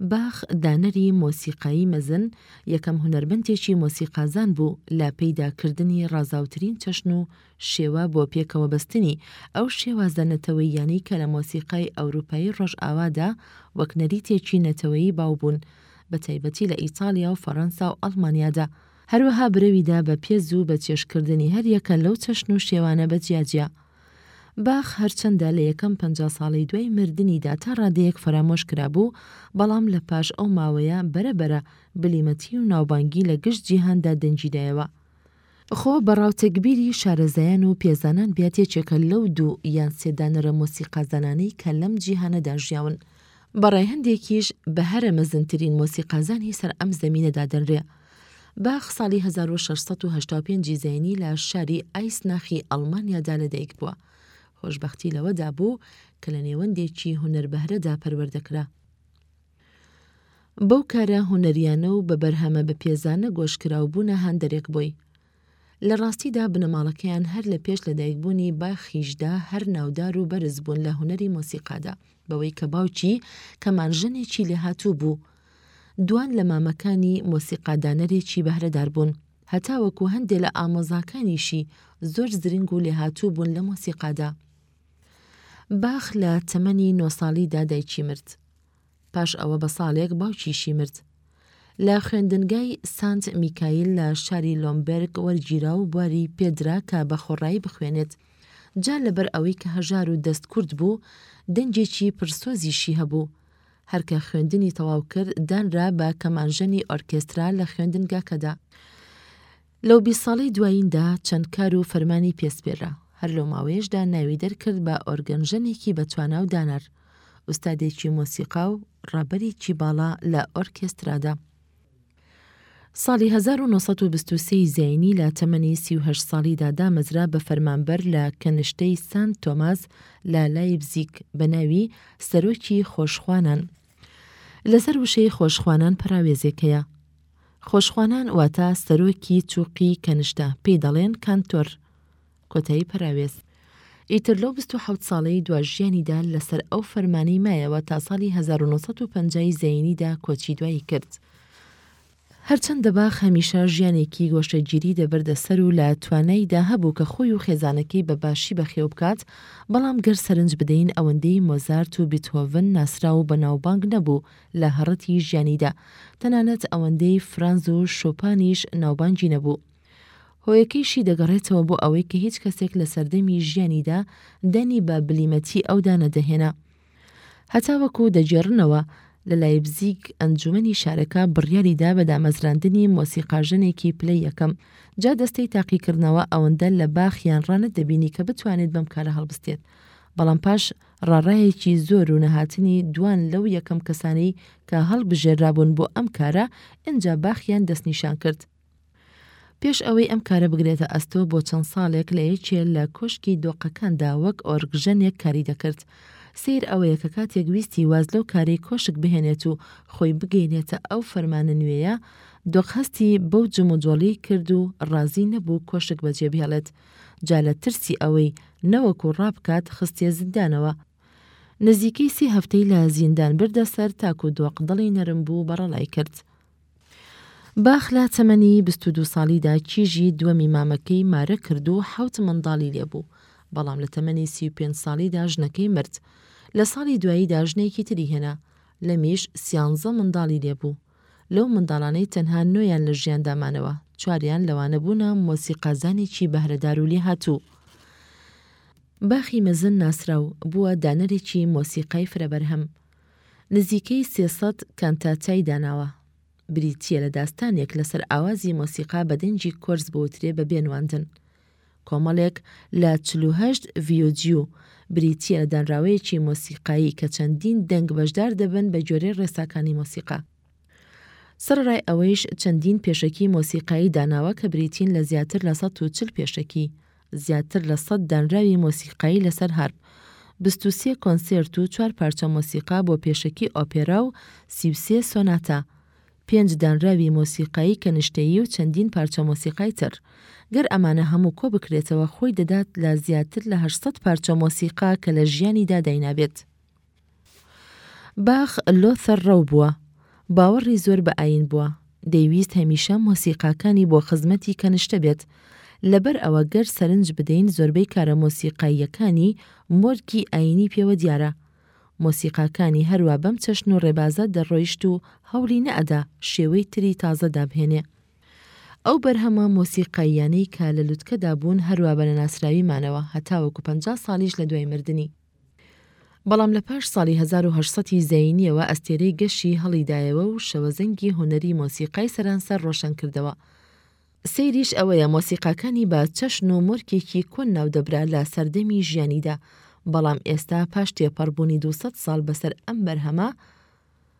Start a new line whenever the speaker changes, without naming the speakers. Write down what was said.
باخ دانەری مۆسیقایی مەزن، یەکەم هونەرمەندێکی مۆسیقازان بوو لە پەیدا کردنی ڕازاوترین چەشن و شێوە بۆ پێکەوە بەستنی ئەو شێوازە نەتەوەییانەی کە لە مۆسیقای ئەوروپایی ڕۆژئاوادا وەک نەریتێکی نەتەوەیی باو بوون بە تایبەتی لە ئیتاڵیا و فەڕەنسا و ئەڵمانیادا. هەروەها برەوی دا بە پێز و بە چێژکردنی هەر یەکە لەو چەشن و شێوانە بە جیا جیا. باخ هەرچەندە لە یەکەم پەنجا ساڵەی دوای مردنیدا تا ڕادەیەک فەرامۆش کرابوو، بەڵام لە پاش ئەو ماوەیە بەرە بەرە بلیمەتی و ناوبانگی لە گشت جیهاندا دەنگی دایەوە. خۆ بە ڕاوتەگبیری شارەزایان و پێزانان بیات یەکێکە لەو دوو یان سێ دانەرە مۆسیقازانانەی کە لەم جیهانەدا ژیاون. بە ڕای هەندێکیش بە هەرە مەزنترین مۆسیقازانی سەر ئەم زەمینە دادەنرێ. باخ ساڵی هەزار و شەش سەد و هەشتا و پێنج ی زاینی لە شاری ئایسناخی ئەڵمانیادا لەدایک بووە. خۆشبەختی لەوەدا بوو کە لە نێوەندێکی هونەربهرەدا پەروەردە کرا. بەو کارە هونەرییانە و بە بەرهەمە بەپێزانە گۆشکراو بوونە هاندەرێک بۆی. لە ڕاستیدا بنەماڵەکەیان هەر لە پێش لەدایکبوونی باخیشدا هەر ناودار و بەرز بوون لە هونەری مۆسیقادا بەوەی کە باوکی کەمان ژەنێکی لێهاتوو بوو دوان لە مامەکانی مۆسیقادانەرێکی بەهرەدار بوون هەتاوەکو هەندێ لە ئامۆزاکانیشی زۆر زرنگ و لێهاتوو بوون لە مۆسیقادا باخ لە تەمەنی نۆ ساڵیدا دایکی مرد پاش ئەوە بە ساڵێک باوکیشی مرد. لە خوێندنگای سانت میکایل لە شاری لۆمبێرگ وەرگیرا و بواری پێدرا کە بە خۆڕایی بخوێنێت. جا لەبەر ئەوەی کە هەژار و دەست کورت بوو، دەنگێکی پر سۆزیشی هەبوو. هەر کە خوێندنی تەواو کرد، دانرا بە کەمانژەنی ئۆرکێسترا لە خوێندنگاکەدا. لەو بیست ساڵەی دواییندا چەند کار و فەرمانی پێسپێررا، هەر لەو ماوەیەشدا ناوی دەرکرد بە ئۆرگەنژەنێکی بەتوانا و دانەر، ئوستادێکی مۆسیقا و ڕابەرێکی باڵا لە ئۆرکێسترادا. ساڵی هەزار و نۆ سەد و بیست و سێ ی زایینی لە تەمەنی سی و هەشت ساڵیدا دامەزرا بە فەرمانبەر لە کەنشتەی سانت تۆماس لە لایپزیگ بە ناوی سەرۆکی خۆشخوانان، لەسەر وشەی خۆشخوانان پەراوێزێک هەیە. خۆشخوانان واتە سەرۆکی چوقی کەنشتە، پێی دەڵێن کانتۆر. کۆتایی پەراوێز. ئیتر لەو بیست و حەوت ساڵەی دوا ژیانیدا لەسەر ئەو فەرمانەی مایەوە تا ساڵی هەزار و نۆ سەد و پەنجا ی زەینیدا کۆچی دوایی کرد. هەرچەندە باخ هەمیشە ژیانێکی گۆشەگیری دەبردە سەر و لە توانایدا هەبوو کە خۆی و خێزانەکەی بە باشی بەخێو بکات، بەڵام گەر سەرنج بدەین ئەوەندەی مۆزارت و بیتهۆڤن ناسراو و بەناوبانگ نەبوو لە هەڕەتی ژیانیدا، تەنانەت ئەوەندەی فرانز و شۆپانیش ناوبانگی نەبوو. هۆیەکەیشی دەگەڕێتەوە بۆ ئەوەی کە هیچ کەسێک لە سەردەمی ژیانیدا دانی بە بلیمەتی ئەودا نەدەهێنا. هەتاوەکو دەگێڕنەوە، لە لایپزیگ ئەنجومەنی شارەکە بڕیاری دا بە دامەزراندنی مۆسیقاژەنێکی پلەی یەکەم، جا دەستەی تاقیکردنەوە ئەوەندە لە باخ یان ڕا نەتدەبینی کە بتوانێت بەم کارە هەڵبستێت، بەڵام پاش ڕاڕایەکی زۆر و نەهاتنی دووان لەو یەکەم کەسانەی کە هەڵبژێررابوون بۆ ئەم کارە، ئینجا باخیان دەستنیشان کرد. پێش ئەوەی ئەم کارە بگرێتە ئەستۆ بۆ چەند ساڵێک لە یەکێ لە کۆشکی دۆقەکاندا وەک ئۆرگژەنێک کاری دەکرد. سەیر ئەوەیە کە کاتێک ویستی واز لەو کارەی کۆشک بهێنێت و خۆی بگەینێتە ئەو فەرمانە نوێیە، دۆق هەستی بەو جموجۆڵی کرد و ڕازی نەبوو کۆشک بەجێ بهێڵێت. جا لە ترسی ئەوەی نەوەکو ڕابکات خستیە زیندانەوە. نزیکەی سێ هەفتەی لە زیندان بردە سەر تاکو دۆق دڵی نەرم بوو بەڕەڵای کرد. باخ لە تەمەنی بیست و دوو ساڵیدا کیژی دووەمی مامەکەی مارە کرد و حەوت منداڵی لێ بوو، بەڵام لە تەمەنی سی و پێنج ساڵیدا ژنەکەی مرد. لە ساڵی دواییدا ژنێکی تری هێنا، لەمیش سیانزە منداڵی لێ بوو. لەو منداڵانەی تەنها نۆیان لە ژیاندا مانەوە، چواریان لەوانە بوونە مۆسیقازانێکی بەهرەدار و لێهاتوو. باخی مەزن ناسراو بووە دانەرێکی مۆسیقای فرەبەرهەم. نزیکەی سێ سەد کانتاتای داناوە. بریتییە لە داستانێک لەسەر ئاوازی مۆسیقا بە دەنگی کۆرس بوترێ بەبێ نواندن. کۆمەڵێک لە چل و هەشت ڤیۆدیو، بریتییە لە دانراوەیەکی مۆسیقایی کە چەندین دەنگ بەشدار دەبن بە گوێرەی ڕێساکانی مۆسیقا. سەرەڕای ئەوەیش چەندین پێشەکی مۆسیقایی داناوە کە بریتین لە زیاتر لە 140 پێشەکی، زیاتر لە سەد دانراوی مۆسیقایی لەسەر هارپ، بیست و سێ کۆنسێرت و چوار پارچە مۆسیقا بۆ پێشەکی ئۆپێرا و سی و سێ سۆناتا، پێنج دانراوی مۆسیقایی کەنشتەیی و چەندین پارچە مۆسیقای تر. گەر ئەمانە هەموو کۆ بکرێتەوە خۆی دەدات لە زیاتر لە هەشت سەد پارچە مۆسیقا کە لە ژیانیدا داینابێت. باخ لۆثەر ڕەو بووە. باوەڕی زۆر بە ئایین بووە. دەیویست هەمیشە مۆسیقاکانی بۆ خزمەتی کەنشتە بێت. لەبەر ئەوە گەر سەرنج بدەین زۆربەی کارە مۆسیقاییەکانی مۆرکی ئایینی پێوە دیارە. مۆسیقاکانی هەروا بەم چەشن و ڕێبازە دەڕۆیشت و هەوڵی نەئەدا شێوەی تری تازە دابهێنێ. ئەو بەرهەمە مۆسیقاییانەی کە لە لوتکەدا بوون هەروا بە نەناسراوی مانەوە هەتاوەکو پەنجا ساڵیش لە دوای مردنی. بەڵام لە پاش ساڵی هەزار و هەشت سەد ی زەینییەوە ئەستێرەی گەشی هەڵیدایەوە و شەوەزەنگی هونەری مۆسیقای سەرانسەر ڕۆشەن کردەوە. سەیریش ئەوەیە مۆسیقاکانی بە چەشن و مۆرکێکی کۆن ناودەبرا لە سەردەمی ژیانیدا، بەڵام ئێستا پاش تێپەڕبوونی دوو سەد ساڵ بەسەر ئەم بەرهەمە،